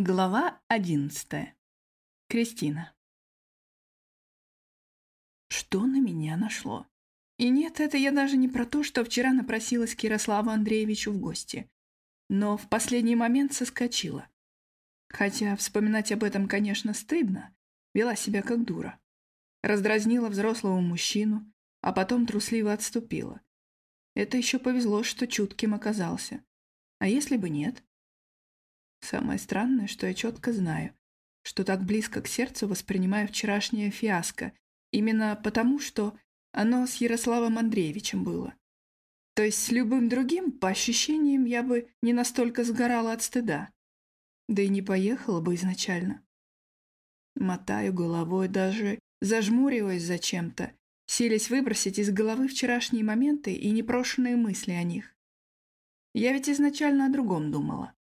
Глава одиннадцатая. Кристина. Что на меня нашло? И нет, это я даже не про то, что вчера напросилась к Ярославу Андреевичу в гости. Но в последний момент соскочила. Хотя вспоминать об этом, конечно, стыдно. Вела себя как дура. Раздразнила взрослого мужчину, а потом трусливо отступила. Это еще повезло, что чутким оказался. А если бы нет? Самое странное, что я четко знаю, что так близко к сердцу воспринимаю вчерашнее фиаско, именно потому, что оно с Ярославом Андреевичем было. То есть с любым другим, по ощущениям, я бы не настолько сгорала от стыда. Да и не поехала бы изначально. Мотаю головой, даже зажмуриваясь зачем-то, селись выбросить из головы вчерашние моменты и непрошенные мысли о них. Я ведь изначально о другом думала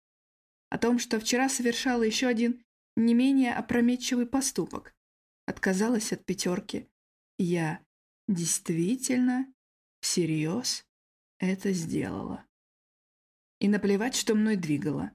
о том, что вчера совершала еще один не менее опрометчивый поступок. Отказалась от пятерки. Я действительно, всерьез это сделала. И наплевать, что мной двигало.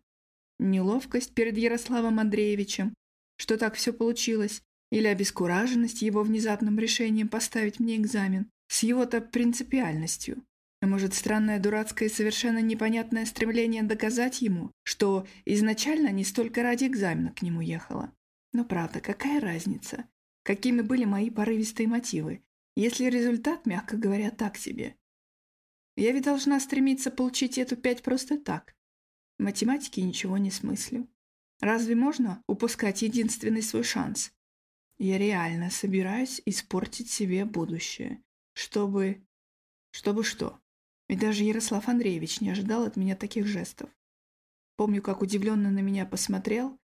Неловкость перед Ярославом Андреевичем, что так все получилось, или обескураженность его внезапным решением поставить мне экзамен с его-то принципиальностью. А может, странное, дурацкое и совершенно непонятное стремление доказать ему, что изначально не столько ради экзамена к нему ехала. Но правда, какая разница? Какими были мои порывистые мотивы, если результат, мягко говоря, так себе? Я ведь должна стремиться получить эту пять просто так. В математике ничего не смыслю. Разве можно упускать единственный свой шанс? Я реально собираюсь испортить себе будущее. Чтобы... Чтобы что? Ведь даже Ярослав Андреевич не ожидал от меня таких жестов. Помню, как удивленно на меня посмотрел,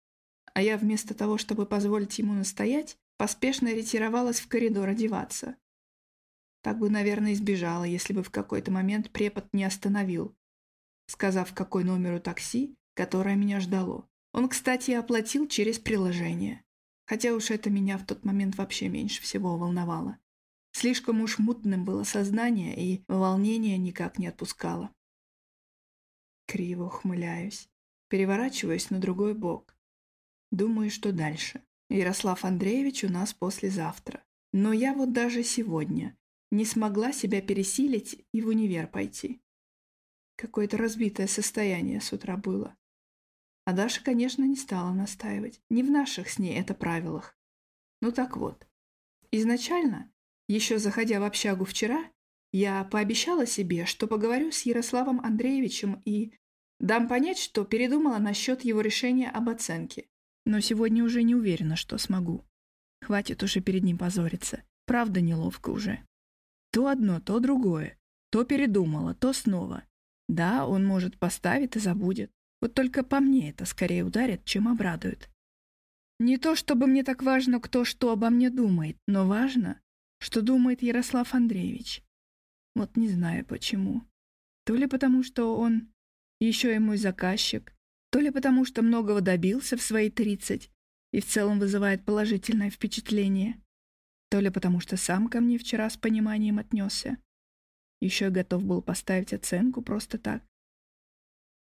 а я вместо того, чтобы позволить ему настоять, поспешно ретировалась в коридор одеваться. Так бы, наверное, избежала, если бы в какой-то момент препод не остановил, сказав, какой номер у такси, которое меня ждало. Он, кстати, оплатил через приложение. Хотя уж это меня в тот момент вообще меньше всего волновало. Слишком уж мутным было сознание, и волнение никак не отпускало. Криво ухмыляюсь, переворачиваюсь на другой бок. Думаю, что дальше. Ярослав Андреевич у нас послезавтра. Но я вот даже сегодня не смогла себя пересилить и в универ пойти. Какое-то разбитое состояние с утра было. А Даша, конечно, не стала настаивать. Не в наших с ней это правилах. Ну так вот. Изначально еще заходя в общагу вчера, я пообещала себе, что поговорю с Ярославом Андреевичем и дам понять, что передумала насчет его решения об оценке. Но сегодня уже не уверена, что смогу. Хватит уже перед ним позориться. Правда неловко уже. То одно, то другое. То передумала, то снова. Да, он, может, поставит и забудет. Вот только по мне это скорее ударит, чем обрадует. Не то, чтобы мне так важно, кто что обо мне думает, но важно, что думает Ярослав Андреевич. Вот не знаю почему. То ли потому, что он еще и мой заказчик, то ли потому, что многого добился в свои тридцать и в целом вызывает положительное впечатление, то ли потому, что сам ко мне вчера с пониманием отнесся. Еще готов был поставить оценку просто так.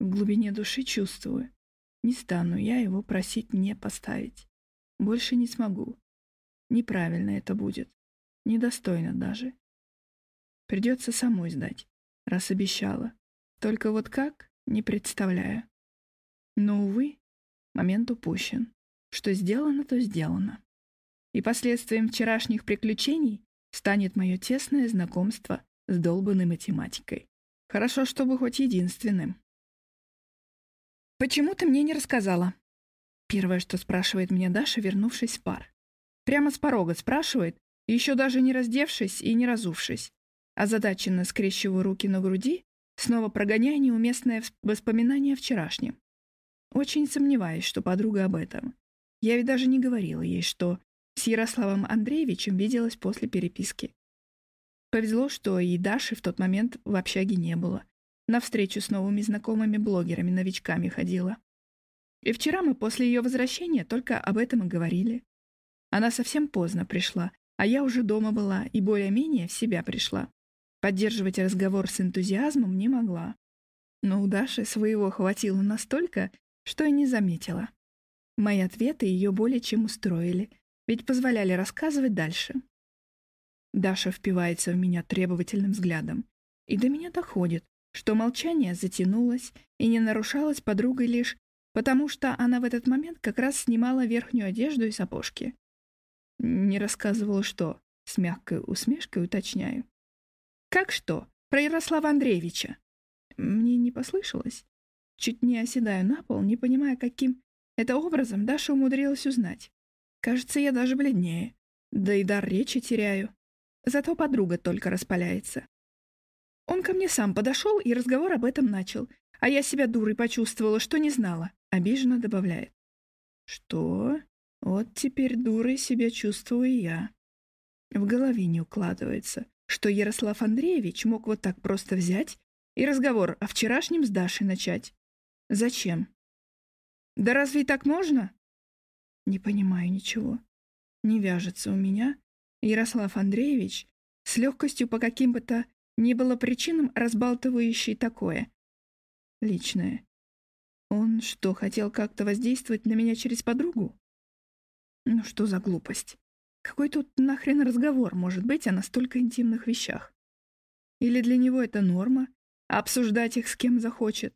В глубине души чувствую, не стану я его просить не поставить. Больше не смогу. Неправильно это будет. Недостойно даже. Придется самой сдать, раз обещала. Только вот как, не представляю. Но, увы, момент упущен. Что сделано, то сделано. И последствием вчерашних приключений станет мое тесное знакомство с долбанной математикой. Хорошо, чтобы хоть единственным. «Почему ты мне не рассказала?» Первое, что спрашивает меня Даша, вернувшись в пар. Прямо с порога спрашивает, еще даже не раздевшись и не разувшись, озадаченно скрещиваю руки на груди, снова прогоняя неуместное воспоминание о вчерашнем. Очень сомневаюсь, что подруга об этом. Я ведь даже не говорила ей, что с Ярославом Андреевичем виделась после переписки. Повезло, что и Даши в тот момент в общаге не было. На встречу с новыми знакомыми блогерами-новичками ходила. И вчера мы после ее возвращения только об этом и говорили. Она совсем поздно пришла, а я уже дома была и более-менее в себя пришла. Поддерживать разговор с энтузиазмом не могла. Но у Даши своего хватило настолько, что и не заметила. Мои ответы ее более чем устроили, ведь позволяли рассказывать дальше. Даша впивается в меня требовательным взглядом, и до меня доходит, что молчание затянулось и не нарушалось подругой лишь потому, что она в этот момент как раз снимала верхнюю одежду и сапожки. Не рассказывала, что, с мягкой усмешкой уточняю. «Как что? Про Ярослава Андреевича?» Мне не послышалось. Чуть не оседаю на пол, не понимая, каким это образом Даша умудрилась узнать. Кажется, я даже бледнее. Да и дар речи теряю. Зато подруга только распаляется. Он ко мне сам подошел и разговор об этом начал, а я себя дурой почувствовала, что не знала. Обиженно добавляет. Что? Вот теперь дурой себя чувствую я. В голове не укладывается, что Ярослав Андреевич мог вот так просто взять и разговор о вчерашнем с Дашей начать. Зачем? Да разве и так можно? Не понимаю ничего. Не вяжется у меня. Ярослав Андреевич с легкостью по каким бы то ни было причинам разбалтывающий такое. Личное. Он что, хотел как-то воздействовать на меня через подругу? Ну что за глупость? Какой тут нахрен разговор может быть о настолько интимных вещах? Или для него это норма, обсуждать их с кем захочет?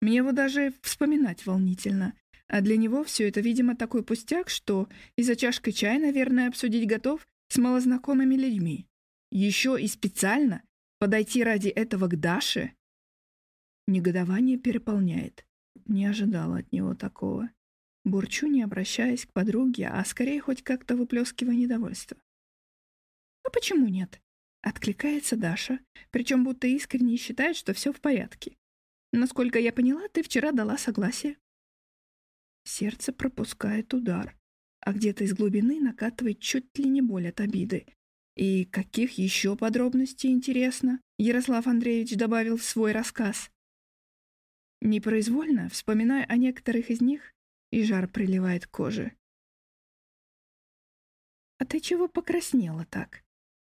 Мне его даже вспоминать волнительно. А для него все это, видимо, такой пустяк, что и за чашкой чая, наверное, обсудить готов с малознакомыми людьми. Еще и специально подойти ради этого к Даше? Негодование переполняет. Не ожидала от него такого. Бурчу, не обращаясь к подруге, а скорее хоть как-то выплескивая недовольство. «А почему нет?» — откликается Даша, причем будто искренне считает, что все в порядке. «Насколько я поняла, ты вчера дала согласие». Сердце пропускает удар, а где-то из глубины накатывает чуть ли не боль от обиды. И каких еще подробностей, интересно, Ярослав Андреевич добавил в свой рассказ? Непроизвольно, вспоминая о некоторых из них, и жар приливает к коже. «А ты чего покраснела так?»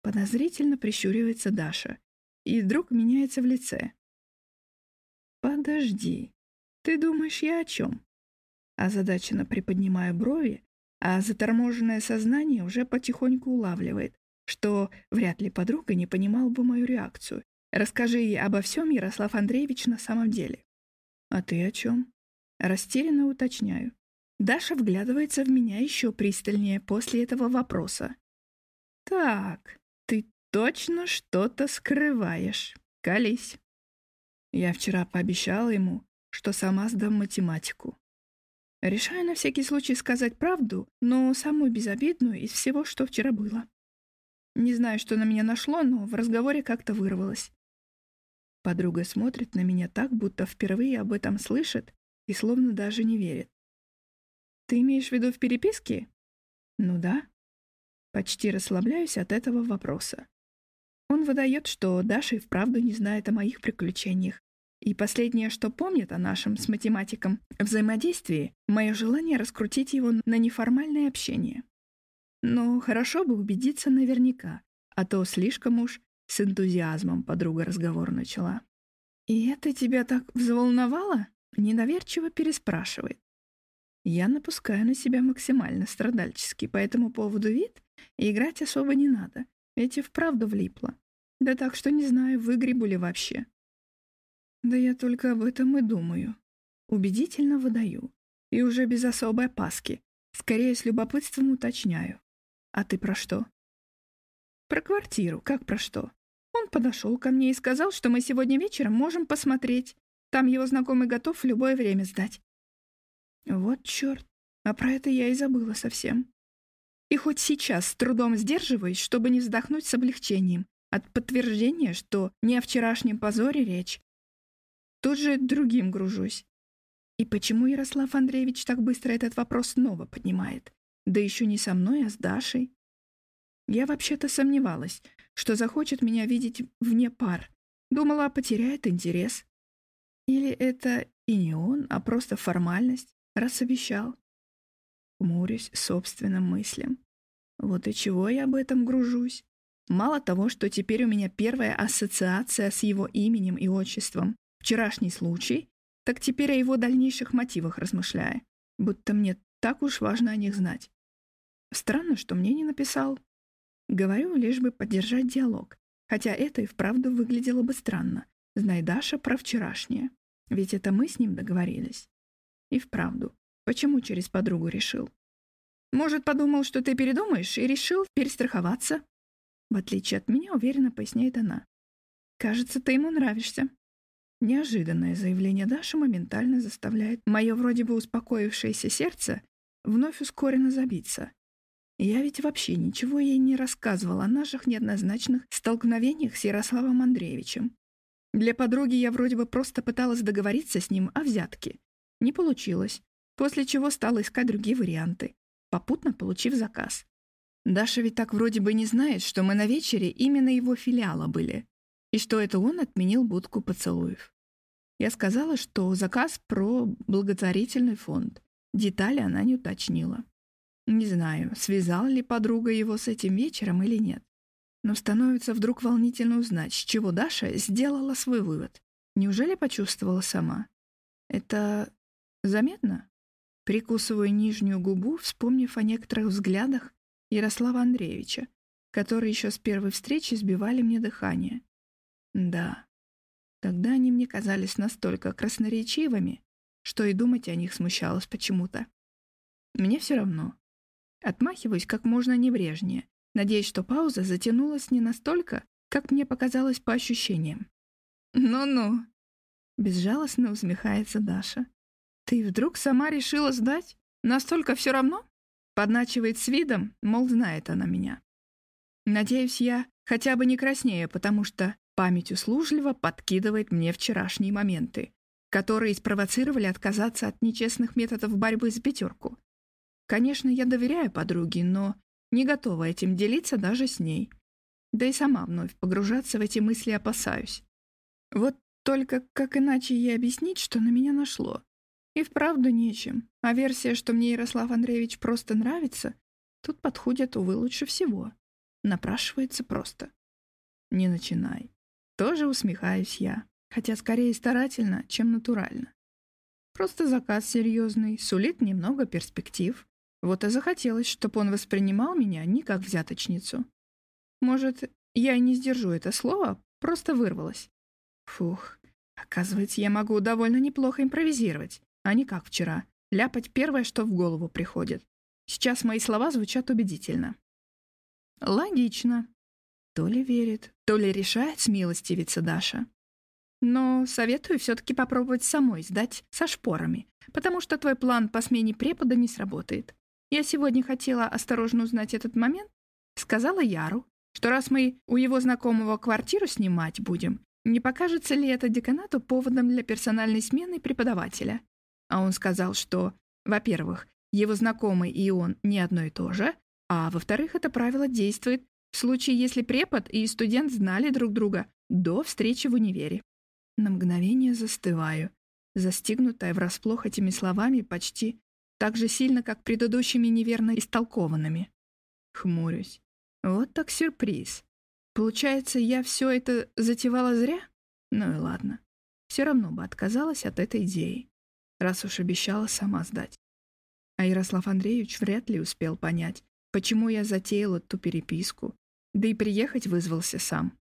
Подозрительно прищуривается Даша, и вдруг меняется в лице. «Подожди, ты думаешь, я о чем?» Озадаченно приподнимаю брови, а заторможенное сознание уже потихоньку улавливает, что вряд ли подруга не понимала бы мою реакцию. Расскажи ей обо всем, Ярослав Андреевич, на самом деле. «А ты о чем?» Растерянно уточняю. Даша вглядывается в меня еще пристальнее после этого вопроса. «Так, ты точно что-то скрываешь. Колись». Я вчера пообещала ему, что сама сдам математику. Решаю на всякий случай сказать правду, но самую безобидную из всего, что вчера было. Не знаю, что на меня нашло, но в разговоре как-то вырвалось. Подруга смотрит на меня так, будто впервые об этом слышит и словно даже не верит. «Ты имеешь в виду в переписке?» «Ну да». Почти расслабляюсь от этого вопроса. Он выдает, что Даша и вправду не знает о моих приключениях. И последнее, что помнит о нашем с математиком взаимодействии, мое желание раскрутить его на неформальное общение. Но хорошо бы убедиться наверняка, а то слишком уж с энтузиазмом подруга разговор начала. «И это тебя так взволновало?» Недоверчиво переспрашивает. Я напускаю на себя максимально страдальческий по этому поводу вид, и играть особо не надо, ведь и вправду влипла. Да так что не знаю, выгребу ли вообще. Да я только об этом и думаю. Убедительно выдаю. И уже без особой опаски. Скорее с любопытством уточняю. А ты про что? Про квартиру, как про что? Он подошел ко мне и сказал, что мы сегодня вечером можем посмотреть. Там его знакомый готов в любое время сдать. Вот черт, а про это я и забыла совсем. И хоть сейчас с трудом сдерживаюсь, чтобы не вздохнуть с облегчением от подтверждения, что не о вчерашнем позоре речь. Тут же другим гружусь. И почему Ярослав Андреевич так быстро этот вопрос снова поднимает? Да еще не со мной, а с Дашей. Я вообще-то сомневалась, что захочет меня видеть вне пар. Думала, потеряет интерес. Или это и не он, а просто формальность, раз обещал. Хмурюсь собственным мыслям. Вот и чего я об этом гружусь. Мало того, что теперь у меня первая ассоциация с его именем и отчеством, вчерашний случай, так теперь о его дальнейших мотивах размышляя. Будто мне так уж важно о них знать. Странно, что мне не написал. Говорю, лишь бы поддержать диалог, хотя это и вправду выглядело бы странно, знай Даша про вчерашнее. Ведь это мы с ним договорились. И вправду, почему через подругу решил? Может, подумал, что ты передумаешь и решил перестраховаться? В отличие от меня, уверенно поясняет она. Кажется, ты ему нравишься. Неожиданное заявление Даши моментально заставляет мое вроде бы успокоившееся сердце вновь ускоренно забиться. Я ведь вообще ничего ей не рассказывала о наших неоднозначных столкновениях с Ярославом Андреевичем. Для подруги я вроде бы просто пыталась договориться с ним о взятке. Не получилось, после чего стала искать другие варианты, попутно получив заказ. Даша ведь так вроде бы не знает, что мы на вечере именно его филиала были и что это он отменил будку поцелуев. Я сказала, что заказ про благотворительный фонд. Детали она не уточнила. Не знаю, связала ли подруга его с этим вечером или нет. Но становится вдруг волнительно узнать, с чего Даша сделала свой вывод. Неужели почувствовала сама? Это заметно? Прикусываю нижнюю губу, вспомнив о некоторых взглядах Ярослава Андреевича, которые еще с первой встречи сбивали мне дыхание. Да, тогда они мне казались настолько красноречивыми, что и думать о них смущалось почему-то. Мне все равно. Отмахиваюсь как можно небрежнее, надеясь, что пауза затянулась не настолько, как мне показалось по ощущениям. «Ну-ну», — безжалостно усмехается Даша. «Ты вдруг сама решила сдать? Настолько все равно?» Подначивает с видом, мол, знает она меня. Надеюсь, я хотя бы не краснею, потому что Память услужливо подкидывает мне вчерашние моменты, которые спровоцировали отказаться от нечестных методов борьбы с пятерку. Конечно, я доверяю подруге, но не готова этим делиться даже с ней. Да и сама вновь погружаться в эти мысли опасаюсь. Вот только как иначе ей объяснить, что на меня нашло? И вправду нечем. А версия, что мне Ярослав Андреевич просто нравится, тут подходит, увы, лучше всего. Напрашивается просто. Не начинай. Тоже усмехаюсь я, хотя скорее старательно, чем натурально. Просто заказ серьезный, сулит немного перспектив. Вот и захотелось, чтобы он воспринимал меня не как взяточницу. Может, я и не сдержу это слово, просто вырвалось. Фух, оказывается, я могу довольно неплохо импровизировать, а не как вчера, ляпать первое, что в голову приходит. Сейчас мои слова звучат убедительно. Логично. То ли верит, то ли решает смилостивиться Даша. Но советую все-таки попробовать самой сдать со шпорами, потому что твой план по смене препода не сработает. Я сегодня хотела осторожно узнать этот момент, сказала Яру, что раз мы у его знакомого квартиру снимать будем, не покажется ли это деканату поводом для персональной смены преподавателя? А он сказал, что, во-первых, его знакомый и он не одно и то же, а во-вторых, это правило действует в случае, если препод и студент знали друг друга до встречи в универе. На мгновение застываю, застигнутая врасплох этими словами почти так же сильно, как предыдущими неверно истолкованными. Хмурюсь. Вот так сюрприз. Получается, я все это затевала зря? Ну и ладно. Все равно бы отказалась от этой идеи, раз уж обещала сама сдать. А Ярослав Андреевич вряд ли успел понять, почему я затеяла ту переписку, да и приехать вызвался сам.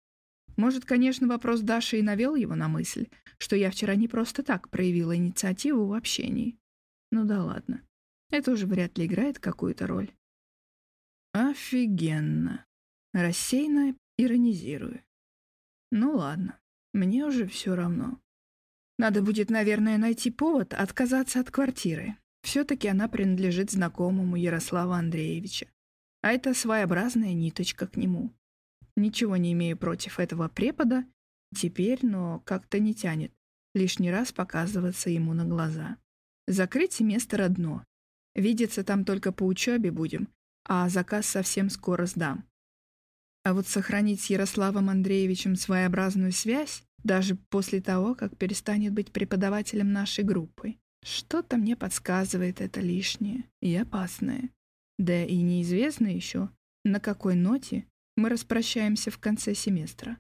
Может, конечно, вопрос Даши и навел его на мысль, что я вчера не просто так проявила инициативу в общении. Ну да ладно. Это уже вряд ли играет какую-то роль. Офигенно. Рассеянно иронизирую. Ну ладно, мне уже все равно. Надо будет, наверное, найти повод отказаться от квартиры. Все-таки она принадлежит знакомому Ярослава Андреевича а это своеобразная ниточка к нему. Ничего не имею против этого препода, теперь, но как-то не тянет лишний раз показываться ему на глаза. Закрыть семестр одно. Видеться там только по учебе будем, а заказ совсем скоро сдам. А вот сохранить с Ярославом Андреевичем своеобразную связь, даже после того, как перестанет быть преподавателем нашей группы, что-то мне подсказывает это лишнее и опасное. Да и неизвестно еще, на какой ноте мы распрощаемся в конце семестра.